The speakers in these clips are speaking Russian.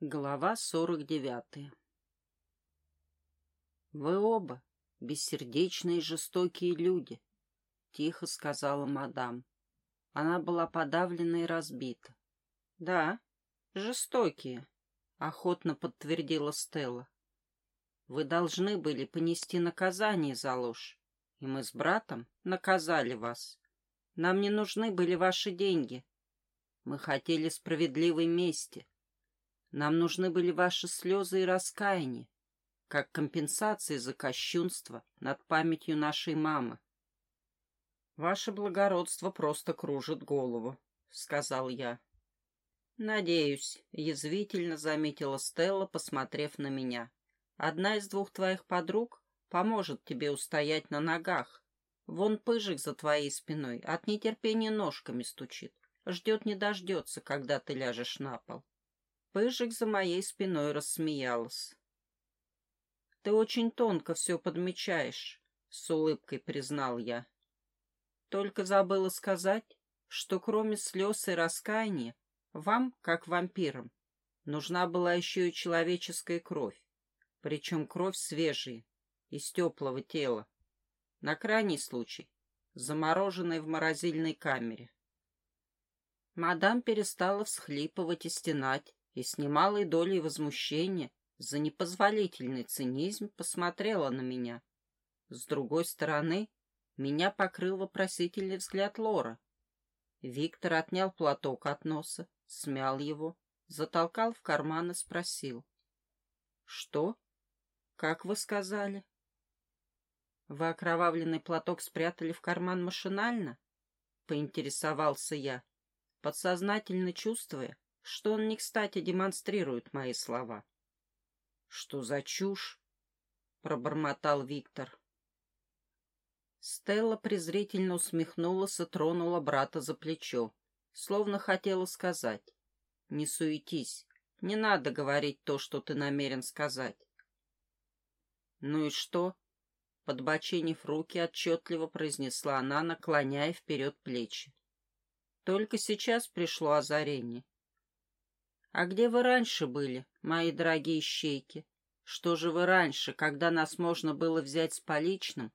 Глава сорок девятая «Вы оба бессердечные и жестокие люди», — тихо сказала мадам. Она была подавлена и разбита. «Да, жестокие», — охотно подтвердила Стелла. «Вы должны были понести наказание за ложь, и мы с братом наказали вас. Нам не нужны были ваши деньги. Мы хотели справедливой мести». Нам нужны были ваши слезы и раскаяние, как компенсации за кощунство над памятью нашей мамы. «Ваше благородство просто кружит голову», — сказал я. «Надеюсь», — язвительно заметила Стелла, посмотрев на меня. «Одна из двух твоих подруг поможет тебе устоять на ногах. Вон пыжик за твоей спиной от нетерпения ножками стучит. Ждет не дождется, когда ты ляжешь на пол. Пыжик за моей спиной рассмеялась. «Ты очень тонко все подмечаешь», — с улыбкой признал я. «Только забыла сказать, что кроме слез и раскаяния, вам, как вампирам, нужна была еще и человеческая кровь, причем кровь свежая, из теплого тела, на крайний случай, замороженная в морозильной камере». Мадам перестала всхлипывать и стенать, и с немалой долей возмущения за непозволительный цинизм посмотрела на меня. С другой стороны, меня покрыл вопросительный взгляд Лора. Виктор отнял платок от носа, смял его, затолкал в карман и спросил. — Что? Как вы сказали? — Вы окровавленный платок спрятали в карман машинально? — поинтересовался я, подсознательно чувствуя, что он не кстати демонстрирует мои слова. — Что за чушь? — пробормотал Виктор. Стелла презрительно усмехнулась и тронула брата за плечо, словно хотела сказать. — Не суетись, не надо говорить то, что ты намерен сказать. — Ну и что? — подбоченив руки, отчетливо произнесла она, наклоняя вперед плечи. Только сейчас пришло озарение. А где вы раньше были, мои дорогие щейки? Что же вы раньше, когда нас можно было взять с поличным,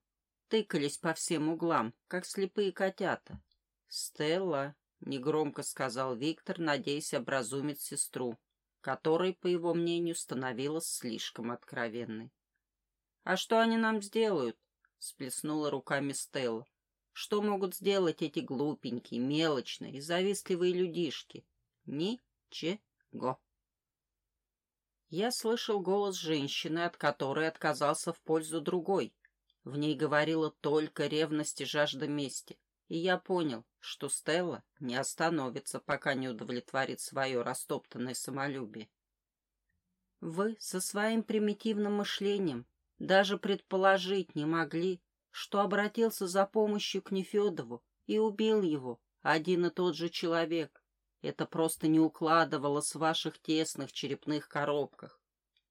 тыкались по всем углам, как слепые котята? Стелла, — негромко сказал Виктор, надеясь образумить сестру, которая, по его мнению, становилась слишком откровенной. — А что они нам сделают? — сплеснула руками Стелла. — Что могут сделать эти глупенькие, мелочные и завистливые людишки? Ничего. Го. Я слышал голос женщины, от которой отказался в пользу другой. В ней говорила только ревность и жажда мести. И я понял, что Стелла не остановится, пока не удовлетворит свое растоптанное самолюбие. Вы со своим примитивным мышлением даже предположить не могли, что обратился за помощью к Нефедову и убил его один и тот же человек. Это просто не укладывалось в ваших тесных черепных коробках.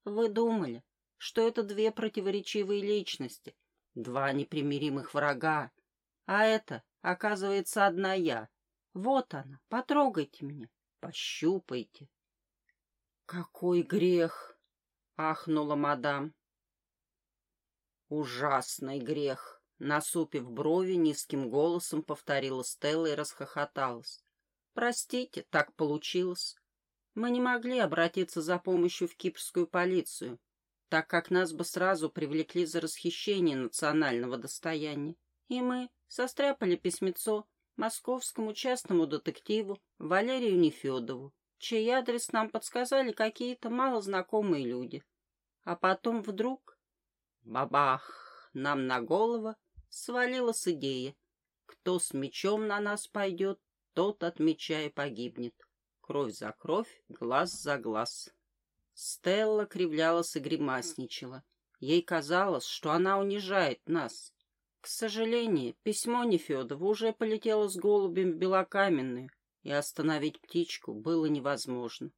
Вы думали, что это две противоречивые личности, два непримиримых врага. А это, оказывается, одна я. Вот она, потрогайте меня, пощупайте. «Какой грех!» — ахнула мадам. «Ужасный грех!» — насупив брови, низким голосом повторила Стелла и расхохоталась. Простите, так получилось. Мы не могли обратиться за помощью в кипрскую полицию, так как нас бы сразу привлекли за расхищение национального достояния. И мы состряпали письмецо московскому частному детективу Валерию Нефедову, чей адрес нам подсказали какие-то малознакомые люди. А потом вдруг... Бабах! Нам на голову свалилась идея. Кто с мечом на нас пойдет, тот, отмечая, погибнет. Кровь за кровь, глаз за глаз. Стелла кривлялась и гримасничала. Ей казалось, что она унижает нас. К сожалению, письмо Нефедова уже полетело с голубем в Белокаменную, и остановить птичку было невозможно.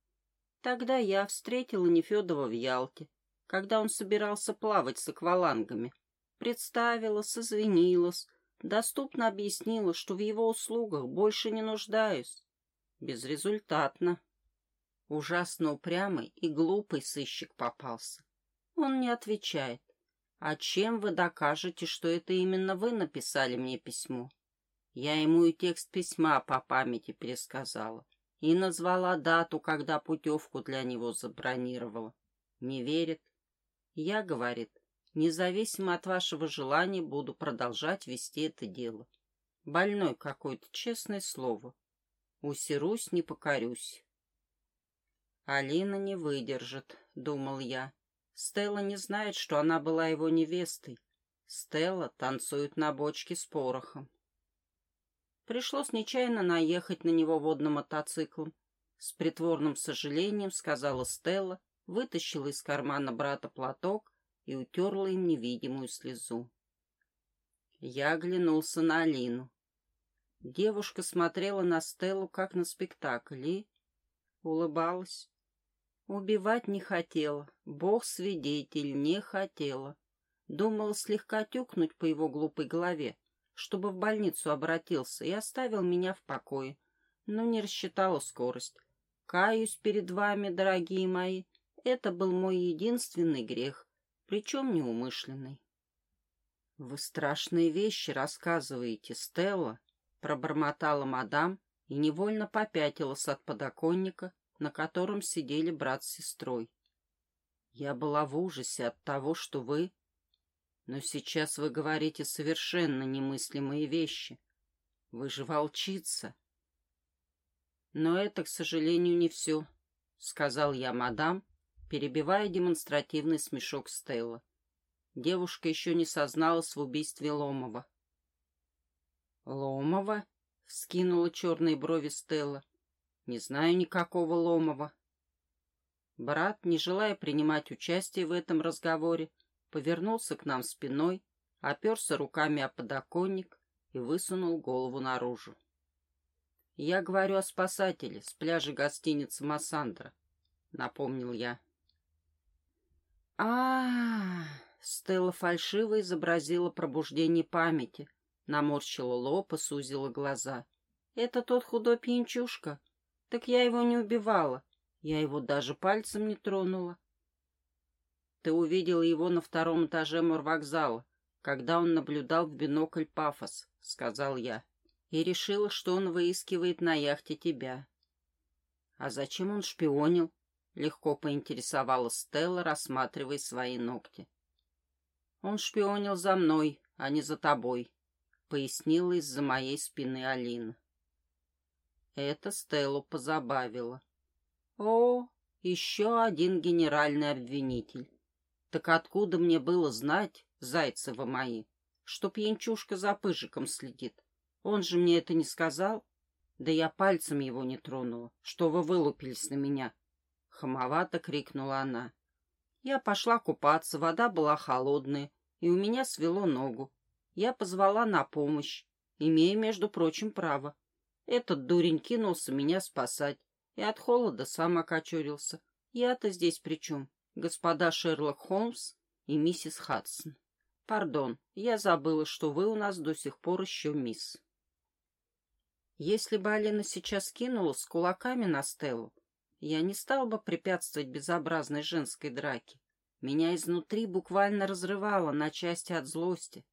Тогда я встретила Нефедова в Ялте, когда он собирался плавать с аквалангами. Представилась, извинилась, Доступно объяснила, что в его услугах больше не нуждаюсь. Безрезультатно. Ужасно упрямый и глупый сыщик попался. Он не отвечает. А чем вы докажете, что это именно вы написали мне письмо? Я ему и текст письма по памяти пересказала и назвала дату, когда путевку для него забронировала. Не верит. Я, говорит, независимо от вашего желания, буду продолжать вести это дело. Больной какой-то, честное слово. Усерусь, не покорюсь. Алина не выдержит, думал я. Стелла не знает, что она была его невестой. Стелла танцует на бочке с порохом. Пришлось нечаянно наехать на него водным мотоциклом. С притворным сожалением сказала Стелла, вытащила из кармана брата платок и утерла им невидимую слезу. Я оглянулся на Алину. Девушка смотрела на Стеллу, как на спектакль, и улыбалась. Убивать не хотела, бог свидетель, не хотела. Думала слегка тюкнуть по его глупой голове, чтобы в больницу обратился и оставил меня в покое, но не рассчитала скорость. Каюсь перед вами, дорогие мои, это был мой единственный грех, причем неумышленный. — Вы страшные вещи рассказываете, Стелла, — пробормотала мадам и невольно попятилась от подоконника, на котором сидели брат с сестрой. Я была в ужасе от того, что вы но сейчас вы говорите совершенно немыслимые вещи. Вы же волчица. Но это, к сожалению, не все, — сказал я мадам, перебивая демонстративный смешок Стелла. Девушка еще не созналась в убийстве Ломова. «Ломова?» — вскинула черные брови Стелла. «Не знаю никакого Ломова». Брат, не желая принимать участие в этом разговоре, — повернулся к нам спиной, оперся руками о подоконник и высунул голову наружу. «Я говорю о спасателе с пляжа гостиницы «Массандра», — напомнил я. А, Стелла фальшиво изобразила пробуждение памяти, наморщила лоб и сузила глаза. «Это тот худой пьянчушка? Так я его не убивала. Я его даже пальцем не тронула. Ты увидел его на втором этаже морвокзала, когда он наблюдал в бинокль пафос, — сказал я, и решила, что он выискивает на яхте тебя. — А зачем он шпионил? — легко поинтересовалась Стелла, рассматривая свои ногти. — Он шпионил за мной, а не за тобой, — пояснила из-за моей спины Алина. Это Стеллу позабавило. О, еще один генеральный обвинитель. Так откуда мне было знать, Зайцева мои, что пьянчушка за пыжиком следит? Он же мне это не сказал. Да я пальцем его не тронула. Что вы вылупились на меня? Хамовато крикнула она. Я пошла купаться, вода была холодная, и у меня свело ногу. Я позвала на помощь, имея, между прочим, право. Этот дурень кинулся меня спасать, и от холода сам окочурился. Я-то здесь при чем? господа Шерлок Холмс и миссис Хадсон. Пардон, я забыла, что вы у нас до сих пор еще мисс. Если бы Алина сейчас кинула с кулаками на Стеллу, я не стал бы препятствовать безобразной женской драке. Меня изнутри буквально разрывало на части от злости.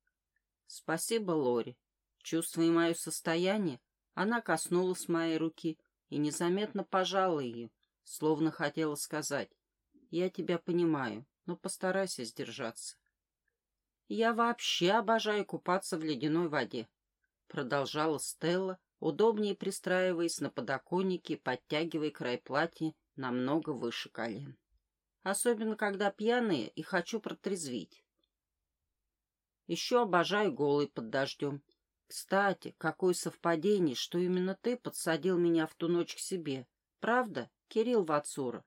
Спасибо, Лори. Чувствуя мое состояние, она коснулась моей руки и незаметно пожала ее, словно хотела сказать я тебя понимаю, но постарайся сдержаться. Я вообще обожаю купаться в ледяной воде, продолжала Стелла, удобнее пристраиваясь на подоконнике и подтягивая край платья намного выше колен. Особенно, когда пьяные и хочу протрезвить. Еще обожаю голый под дождем. Кстати, какое совпадение, что именно ты подсадил меня в ту ночь к себе. Правда, Кирилл Вацура?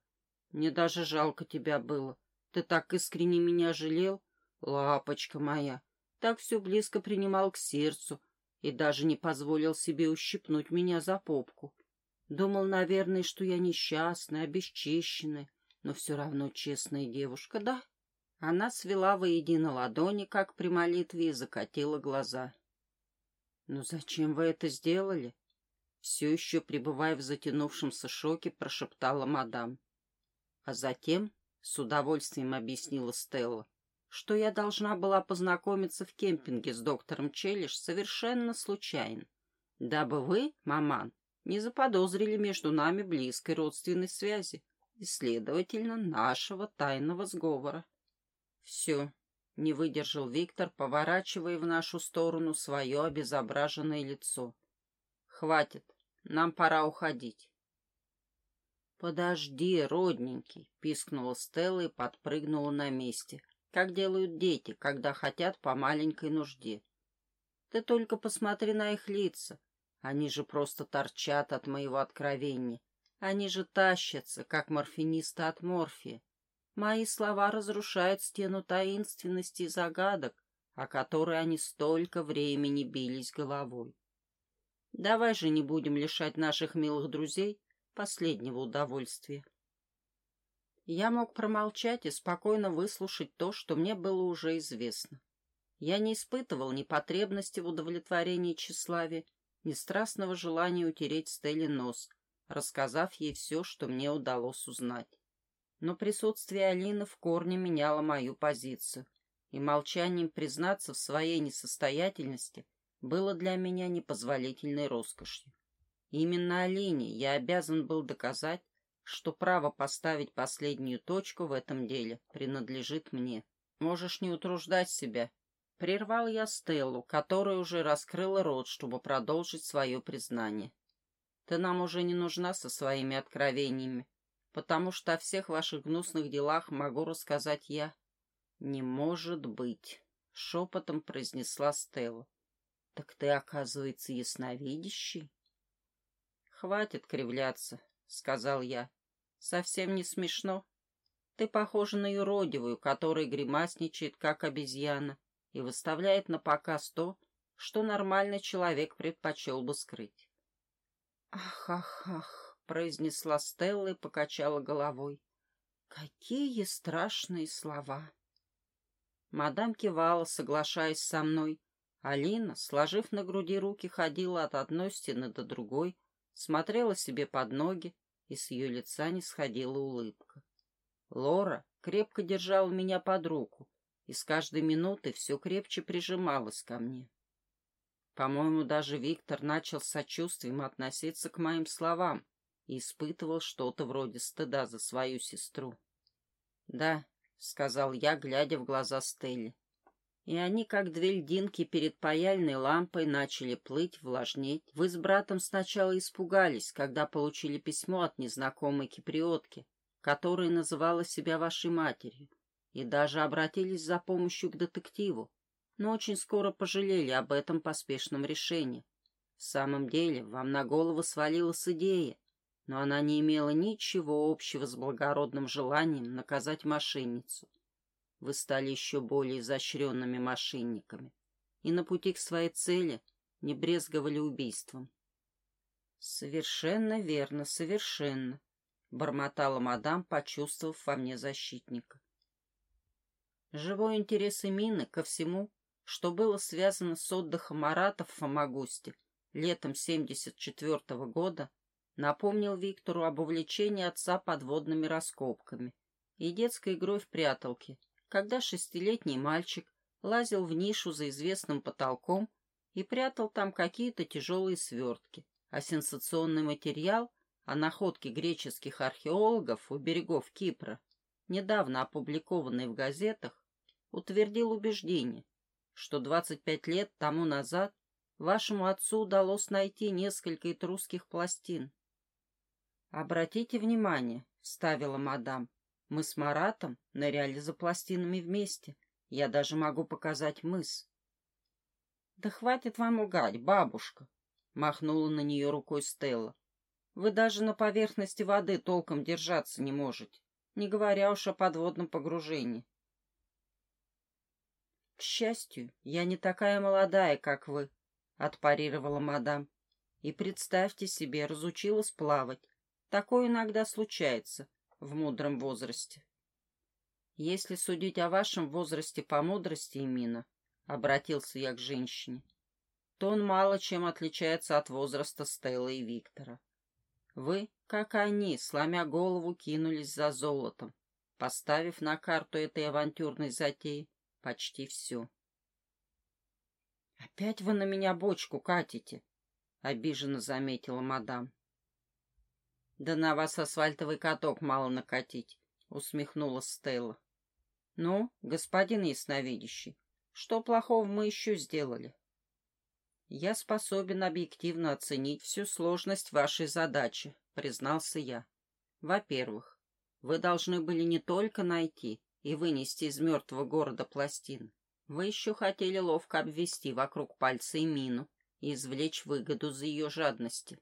Мне даже жалко тебя было. Ты так искренне меня жалел, лапочка моя. Так все близко принимал к сердцу и даже не позволил себе ущипнуть меня за попку. Думал, наверное, что я несчастная, обесчищенная, но все равно честная девушка, да? Она свела воедино ладони, как при молитве, и закатила глаза. — Ну зачем вы это сделали? Все еще пребывая в затянувшемся шоке, прошептала мадам. А затем, с удовольствием объяснила Стелла, что я должна была познакомиться в кемпинге с доктором Челлиш совершенно случайно, дабы вы, маман, не заподозрили между нами близкой родственной связи и, следовательно, нашего тайного сговора. Все, не выдержал Виктор, поворачивая в нашу сторону свое обезображенное лицо. Хватит, нам пора уходить. «Подожди, родненький!» — пискнула Стелла и подпрыгнула на месте, как делают дети, когда хотят по маленькой нужде. «Ты только посмотри на их лица. Они же просто торчат от моего откровения. Они же тащатся, как морфинисты от морфия. Мои слова разрушают стену таинственности и загадок, о которой они столько времени бились головой. Давай же не будем лишать наших милых друзей последнего удовольствия. Я мог промолчать и спокойно выслушать то, что мне было уже известно. Я не испытывал ни потребности в удовлетворении тщеславия, ни страстного желания утереть Стелле нос, рассказав ей все, что мне удалось узнать. Но присутствие Алины в корне меняло мою позицию, и молчанием признаться в своей несостоятельности было для меня непозволительной роскошью. Именно Алине я обязан был доказать, что право поставить последнюю точку в этом деле принадлежит мне. Можешь не утруждать себя. Прервал я Стеллу, которая уже раскрыла рот, чтобы продолжить свое признание. Ты нам уже не нужна со своими откровениями, потому что о всех ваших гнусных делах могу рассказать я. Не может быть, шепотом произнесла Стелла. Так ты, оказывается, ясновидящий? Хватит кривляться, сказал я. Совсем не смешно. Ты похожа на юродивую, которая гримасничает, как обезьяна, и выставляет на показ то, что нормальный человек предпочел бы скрыть. «Ах, ах, ах!» — произнесла Стелла и покачала головой. «Какие страшные слова!» Мадам кивала, соглашаясь со мной, Алина, сложив на груди руки, ходила от одной стены до другой, смотрела себе под ноги, и с ее лица не сходила улыбка. Лора крепко держала меня под руку и с каждой минутой все крепче прижималась ко мне. По-моему, даже Виктор начал с сочувствием относиться к моим словам и испытывал что-то вроде стыда за свою сестру. «Да», — сказал я, глядя в глаза Стелли, и они, как две льдинки перед паяльной лампой, начали плыть, влажнеть. Вы с братом сначала испугались, когда получили письмо от незнакомой киприотки, которая называла себя вашей матерью, и даже обратились за помощью к детективу, но очень скоро пожалели об этом поспешном решении. В самом деле, вам на голову свалилась идея, но она не имела ничего общего с благородным желанием наказать мошенницу вы стали еще более изощренными мошенниками и на пути к своей цели не брезговали убийством. — Совершенно верно, совершенно, — бормотала мадам, почувствовав во мне защитника. Живой интерес Эмины ко всему, что было связано с отдыхом Маратов в Фомагусте летом 74 -го года, напомнил Виктору об увлечении отца подводными раскопками и детской игрой в пряталки — когда шестилетний мальчик лазил в нишу за известным потолком и прятал там какие-то тяжелые свертки, а сенсационный материал о находке греческих археологов у берегов Кипра, недавно опубликованный в газетах, утвердил убеждение, что 25 лет тому назад вашему отцу удалось найти несколько этрусских пластин. «Обратите внимание», — вставила мадам, мы с Маратом ныряли за пластинами вместе. Я даже могу показать мыс. — Да хватит вам угать, бабушка! — махнула на нее рукой Стелла. — Вы даже на поверхности воды толком держаться не можете, не говоря уж о подводном погружении. — К счастью, я не такая молодая, как вы, — отпарировала мадам. — И представьте себе, разучилась плавать. Такое иногда случается, в мудром возрасте. Если судить о вашем возрасте по мудрости, Эмина, — обратился я к женщине, — что он мало чем отличается от возраста Стеллы и Виктора. Вы, как они, сломя голову, кинулись за золотом, поставив на карту этой авантюрной затеи почти все. «Опять вы на меня бочку катите», — обиженно заметила мадам. «Да на вас асфальтовый каток мало накатить», — усмехнулась Стелла. «Ну, господин ясновидящий, что плохого мы еще сделали?» «Я способен объективно оценить всю сложность вашей задачи», — признался я. «Во-первых, вы должны были не только найти и вынести из мертвого города пластины, вы еще хотели ловко обвести вокруг пальца и мину и извлечь выгоду за ее жадности».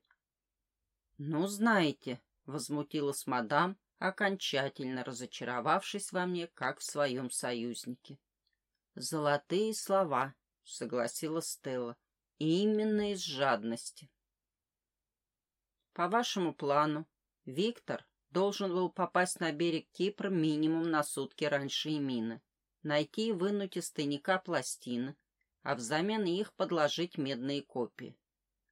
«Ну, знаете», — возмутилась мадам, окончательно разочаровавшись во мне, как в своем союзнике. «Золотые слова», — согласилась Стелла, — «именно из жадности». По вашему плану, Виктор должен был попасть на берег Кипра минимум на сутки раньше Эмины, найти и вынуть из тайника пластины, а взамен их подложить медные копии,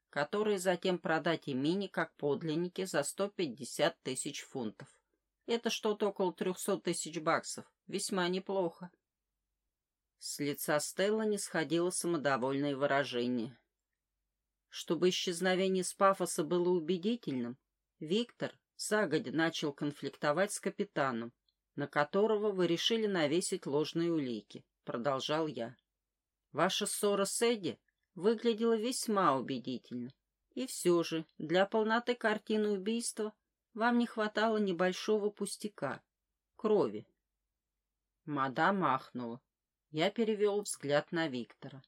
которые затем продать Эмине как подлинники за 150 тысяч фунтов. Это что-то около 300 тысяч баксов. Весьма неплохо. С лица Стелла не сходило самодовольное выражение. Чтобы исчезновение с пафоса было убедительным, Виктор загодя начал конфликтовать с капитаном, на которого вы решили навесить ложные улики, продолжал я. Ваша ссора с Эдди выглядела весьма убедительно. И все же, для полноты картины убийства вам не хватало небольшого пустяка — крови. Мадам ахнула. Я перевел взгляд на Виктора.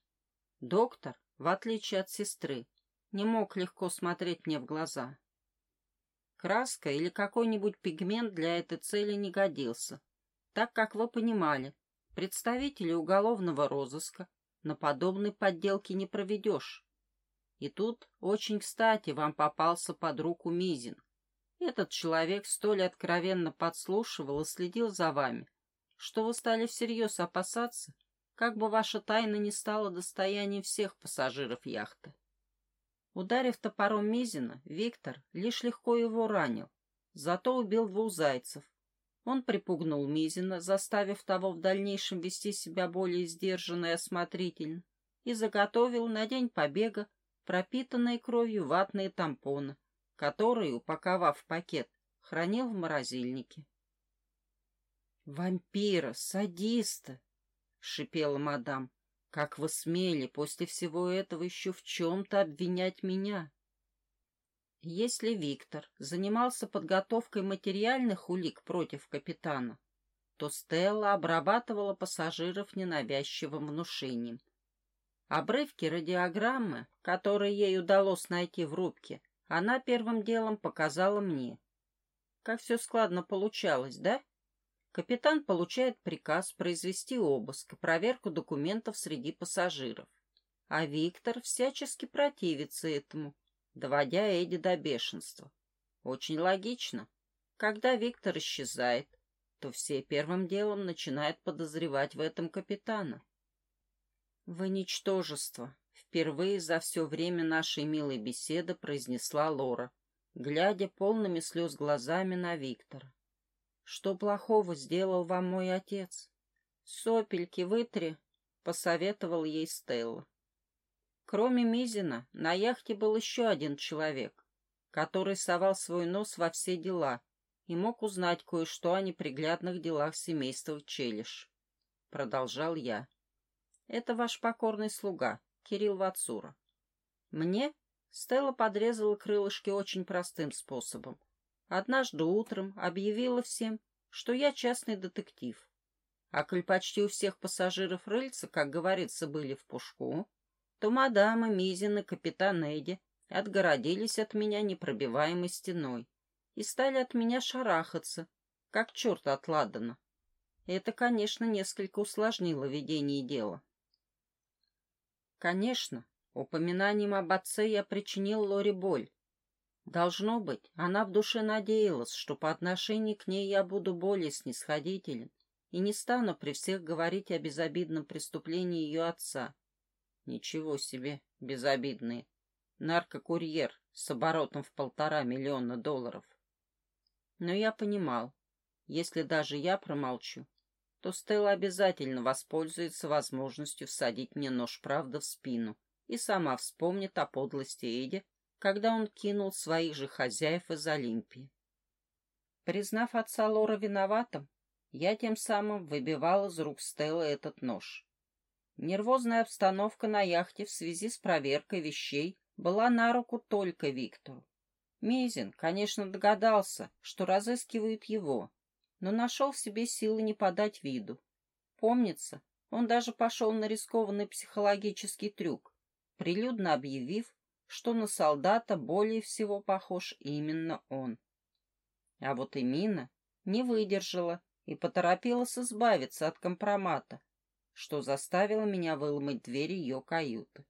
Доктор, в отличие от сестры, не мог легко смотреть мне в глаза. Краска или какой-нибудь пигмент для этой цели не годился, так как вы понимали, представители уголовного розыска на подобной подделке не проведешь. И тут очень кстати вам попался под руку Мизин. Этот человек столь откровенно подслушивал и следил за вами, что вы стали всерьез опасаться, как бы ваша тайна не стала достоянием всех пассажиров яхты. Ударив топором Мизина, Виктор лишь легко его ранил, зато убил двух зайцев. Он припугнул Мизина, заставив того в дальнейшем вести себя более сдержанно и осмотрительно, и заготовил на день побега пропитанные кровью ватные тампоны, которые, упаковав в пакет, хранил в морозильнике. «Вампира, садиста!» — шипела мадам. «Как вы смели после всего этого еще в чем-то обвинять меня?» Если Виктор занимался подготовкой материальных улик против капитана, то Стелла обрабатывала пассажиров ненавязчивым внушением. Обрывки радиограммы, которые ей удалось найти в рубке, она первым делом показала мне. Как все складно получалось, да? Капитан получает приказ произвести обыск и проверку документов среди пассажиров. А Виктор всячески противится этому, доводя Эдди до бешенства. Очень логично. Когда Виктор исчезает, то все первым делом начинают подозревать в этом капитана. «Вы ничтожество», — впервые за все время нашей милой беседы произнесла Лора, глядя полными слез глазами на Виктора. Что плохого сделал вам мой отец? Сопельки вытри, — посоветовал ей Стелла. Кроме Мизина, на яхте был еще один человек, который совал свой нос во все дела и мог узнать кое-что о неприглядных делах семейства Челиш. Продолжал я. Это ваш покорный слуга, Кирилл Вацура. Мне Стелла подрезала крылышки очень простым способом — однажды утром объявила всем, что я частный детектив. А коль почти у всех пассажиров рыльца, как говорится, были в пушку, то мадама Мизин и капитан Эдди отгородились от меня непробиваемой стеной и стали от меня шарахаться, как черт от Ладана. Это, конечно, несколько усложнило ведение дела. Конечно, упоминанием об отце я причинил Лоре боль, Должно быть, она в душе надеялась, что по отношению к ней я буду более снисходителен и не стану при всех говорить о безобидном преступлении ее отца. Ничего себе, безобидные. Наркокурьер с оборотом в полтора миллиона долларов. Но я понимал, если даже я промолчу, то Стелла обязательно воспользуется возможностью всадить мне нож правда в спину и сама вспомнит о подлости Эдди, когда он кинул своих же хозяев из Олимпии. Признав отца Лора виноватым, я тем самым выбивал из рук Стеллы этот нож. Нервозная обстановка на яхте в связи с проверкой вещей была на руку только Виктору. Мизин, конечно, догадался, что разыскивают его, но нашел в себе силы не подать виду. Помнится, он даже пошел на рискованный психологический трюк, прилюдно объявив, что на солдата более всего похож именно он. А вот и Мина не выдержала и поторопилась избавиться от компромата, что заставило меня выломать дверь ее каюты.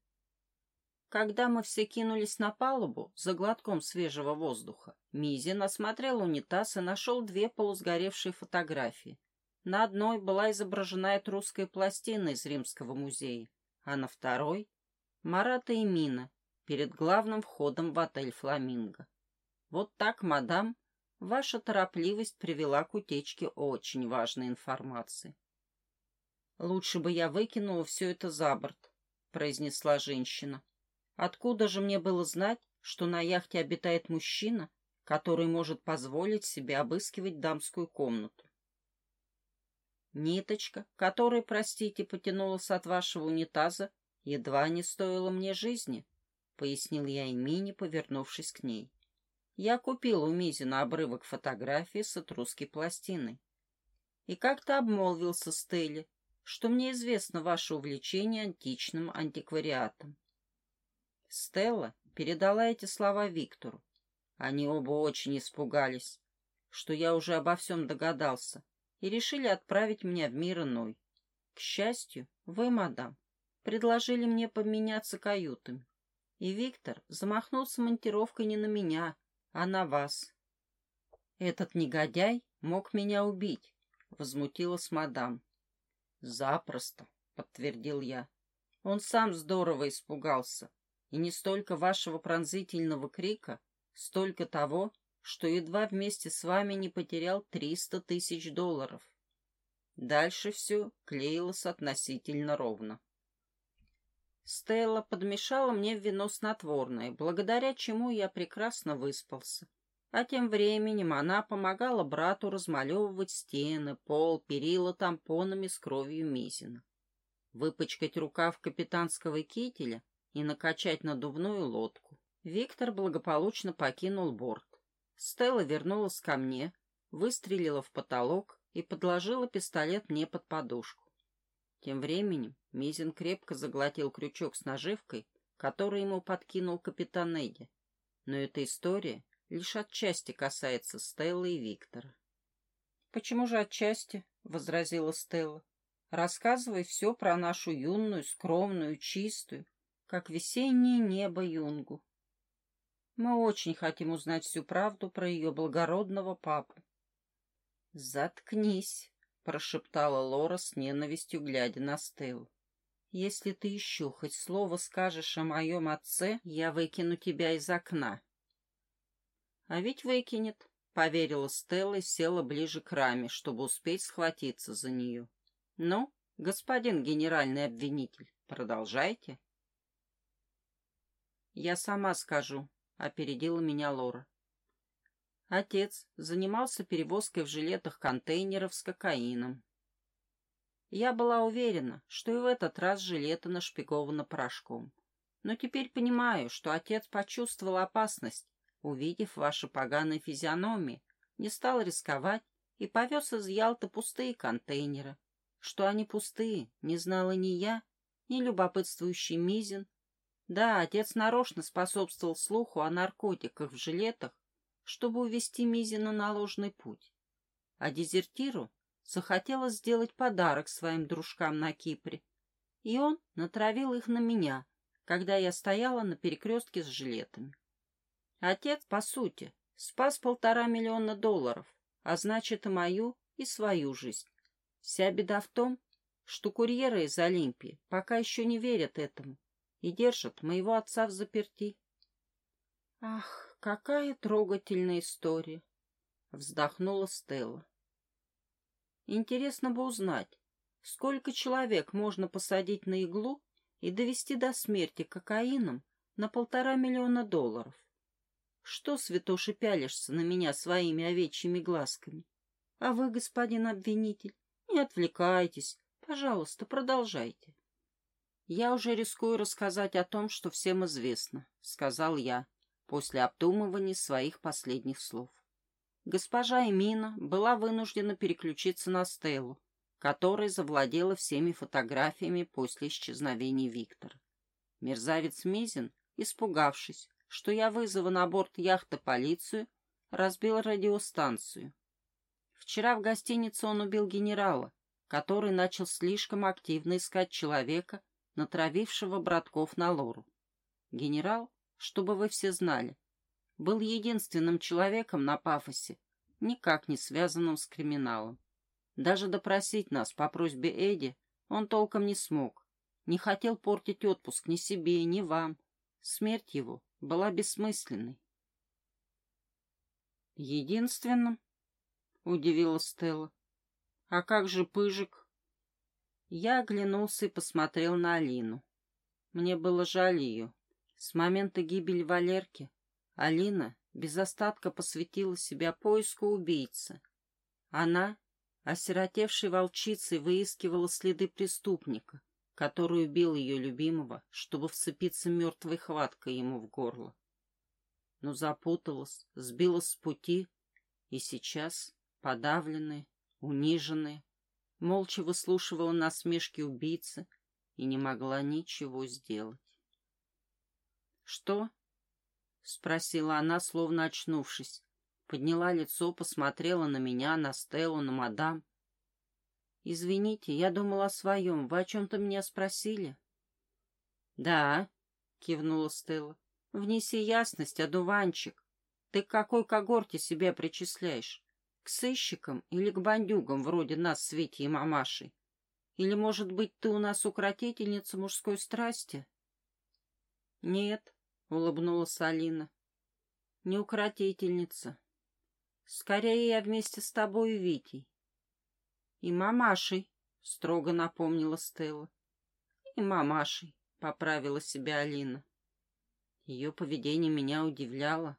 Когда мы все кинулись на палубу за глотком свежего воздуха, Мизин осмотрел унитаз и нашел две полусгоревшие фотографии. На одной была изображена этрусская пластина из Римского музея, а на второй — Марата и Мина перед главным входом в отель «Фламинго». Вот так, мадам, ваша торопливость привела к утечке очень важной информации. «Лучше бы я выкинула все это за борт», — произнесла женщина. Откуда же мне было знать, что на яхте обитает мужчина, который может позволить себе обыскивать дамскую комнату? Ниточка, которая, простите, потянулась от вашего унитаза, едва не стоила мне жизни, — пояснил я Эмине, повернувшись к ней. Я купил у Мизина обрывок фотографии с этрусской пластиной. И как-то обмолвился Стелле, что мне известно ваше увлечение античным антиквариатом. Стелла передала эти слова Виктору. Они оба очень испугались, что я уже обо всем догадался, и решили отправить меня в мир иной. К счастью, вы, мадам, предложили мне поменяться каютами, и Виктор замахнулся монтировкой не на меня, а на вас. Этот негодяй мог меня убить, — возмутилась мадам. Запросто, — подтвердил я. Он сам здорово испугался и не столько вашего пронзительного крика, столько того, что едва вместе с вами не потерял триста тысяч долларов. Дальше все клеилось относительно ровно. Стелла подмешала мне в вино снотворное, благодаря чему я прекрасно выспался. А тем временем она помогала брату размалевывать стены, пол, перила тампонами с кровью Мизина. Выпачкать рукав капитанского кителя и накачать надувную лодку. Виктор благополучно покинул борт. Стелла вернулась ко мне, выстрелила в потолок и подложила пистолет мне под подушку. Тем временем Мизин крепко заглотил крючок с наживкой, который ему подкинул капитан Эдди. Но эта история лишь отчасти касается Стеллы и Виктора. — Почему же отчасти? — возразила Стелла. — Рассказывай все про нашу юную, скромную, чистую, как весеннее небо юнгу. Мы очень хотим узнать всю правду про ее благородного папу. — Заткнись, — прошептала Лора с ненавистью, глядя на Стеллу. — Если ты еще хоть слово скажешь о моем отце, я выкину тебя из окна. — А ведь выкинет, — поверила Стелла и села ближе к раме, чтобы успеть схватиться за нее. — Ну, господин генеральный обвинитель, продолжайте. — «Я сама скажу», — опередила меня Лора. Отец занимался перевозкой в жилетах контейнеров с кокаином. Я была уверена, что и в этот раз жилета нашпигована порошком. Но теперь понимаю, что отец почувствовал опасность, увидев ваши поганые физиономии, не стал рисковать и повез из Ялты пустые контейнеры. Что они пустые, не знала ни я, ни любопытствующий Мизин, да, отец нарочно способствовал слуху о наркотиках в жилетах, чтобы увести Мизина на ложный путь. А дезертиру захотелось сделать подарок своим дружкам на Кипре, и он натравил их на меня, когда я стояла на перекрестке с жилетами. Отец, по сути, спас полтора миллиона долларов, а значит и мою, и свою жизнь. Вся беда в том, что курьеры из Олимпии пока еще не верят этому и держат моего отца в заперти. Ах, какая трогательная история! Вздохнула Стелла. Интересно бы узнать, сколько человек можно посадить на иглу и довести до смерти кокаином на полтора миллиона долларов. Что, святоши, пялишься на меня своими овечьими глазками? А вы, господин обвинитель, не отвлекайтесь. Пожалуйста, продолжайте. Я уже рискую рассказать о том, что всем известно, — сказал я после обдумывания своих последних слов. Госпожа Эмина была вынуждена переключиться на Стеллу, которая завладела всеми фотографиями после исчезновения Виктора. Мерзавец Мизин, испугавшись, что я вызову на борт яхты полицию, разбил радиостанцию. Вчера в гостинице он убил генерала, который начал слишком активно искать человека, натравившего братков на Лору. Генерал, чтобы вы все знали, был единственным человеком на пафосе, никак не связанным с криминалом. Даже допросить нас по просьбе Эдди он толком не смог. Не хотел портить отпуск ни себе, ни вам. Смерть его была бессмысленной. «Единственным?» — удивила Стелла. «А как же Пыжик?» Я оглянулся и посмотрел на Алину. Мне было жаль ее. С момента гибели Валерки Алина без остатка посвятила себя поиску убийцы. Она, осиротевшей волчицей, выискивала следы преступника, который убил ее любимого, чтобы вцепиться мертвой хваткой ему в горло. Но запуталась, сбилась с пути, и сейчас, подавленная, униженная, молча выслушивала насмешки убийцы и не могла ничего сделать. «Что?» — спросила она, словно очнувшись. Подняла лицо, посмотрела на меня, на Стеллу, на мадам. «Извините, я думала о своем. Вы о чем-то меня спросили?» «Да», — кивнула Стелла. «Внеси ясность, одуванчик. Ты к какой когорте себя причисляешь? К сыщикам или к бандюгам, вроде нас с Витей и мамашей? Или, может быть, ты у нас укротительница мужской страсти?» «Нет», улыбнулась Алина. Не укротительница. Скорее я вместе с тобой Витей. И мамашей, строго напомнила Стелла. И мамашей, поправила себя Алина. Ее поведение меня удивляло.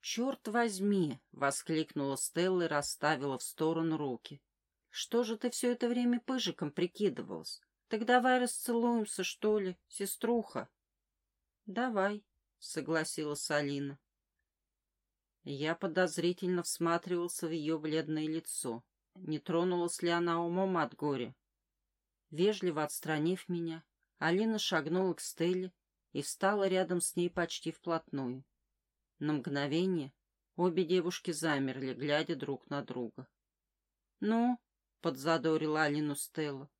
«Черт возьми!» — воскликнула Стелла и расставила в сторону руки. «Что же ты все это время пыжиком прикидывалась? Так давай расцелуемся, что ли, сеструха?» «Давай», — согласилась Алина. Я подозрительно всматривался в ее бледное лицо. Не тронулась ли она умом от горя? Вежливо отстранив меня, Алина шагнула к Стелле и встала рядом с ней почти вплотную. На мгновение обе девушки замерли, глядя друг на друга. «Ну?» — подзадорила Алину Стелла.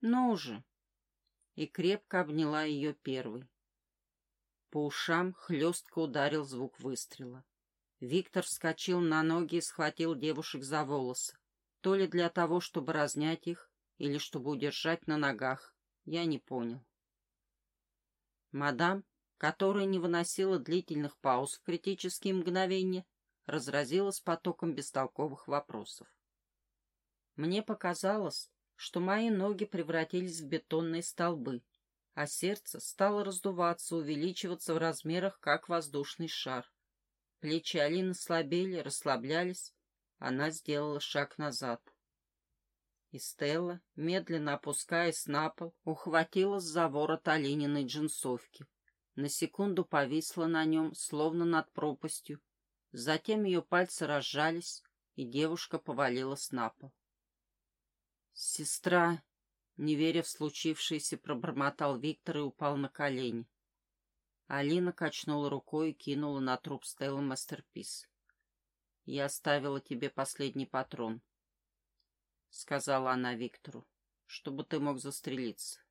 «Ну уже!» И крепко обняла ее первой. По ушам хлестко ударил звук выстрела. Виктор вскочил на ноги и схватил девушек за волосы. То ли для того, чтобы разнять их, или чтобы удержать на ногах, я не понял. Мадам, которая не выносила длительных пауз в критические мгновения, разразилась потоком бестолковых вопросов. Мне показалось, что мои ноги превратились в бетонные столбы, а сердце стало раздуваться, увеличиваться в размерах, как воздушный шар. Плечи Алины слабели, расслаблялись. Она сделала шаг назад. И Стелла, медленно опускаясь на пол, ухватилась за ворот Алининой джинсовки. На секунду повисла на нем, словно над пропастью. Затем ее пальцы разжались, и девушка повалилась на пол. «Сестра!» Не веря в случившееся, пробормотал Виктор и упал на колени. Алина качнула рукой и кинула на труп Стеллы мастерпис. «Я оставила тебе последний патрон», — сказала она Виктору, — «чтобы ты мог застрелиться».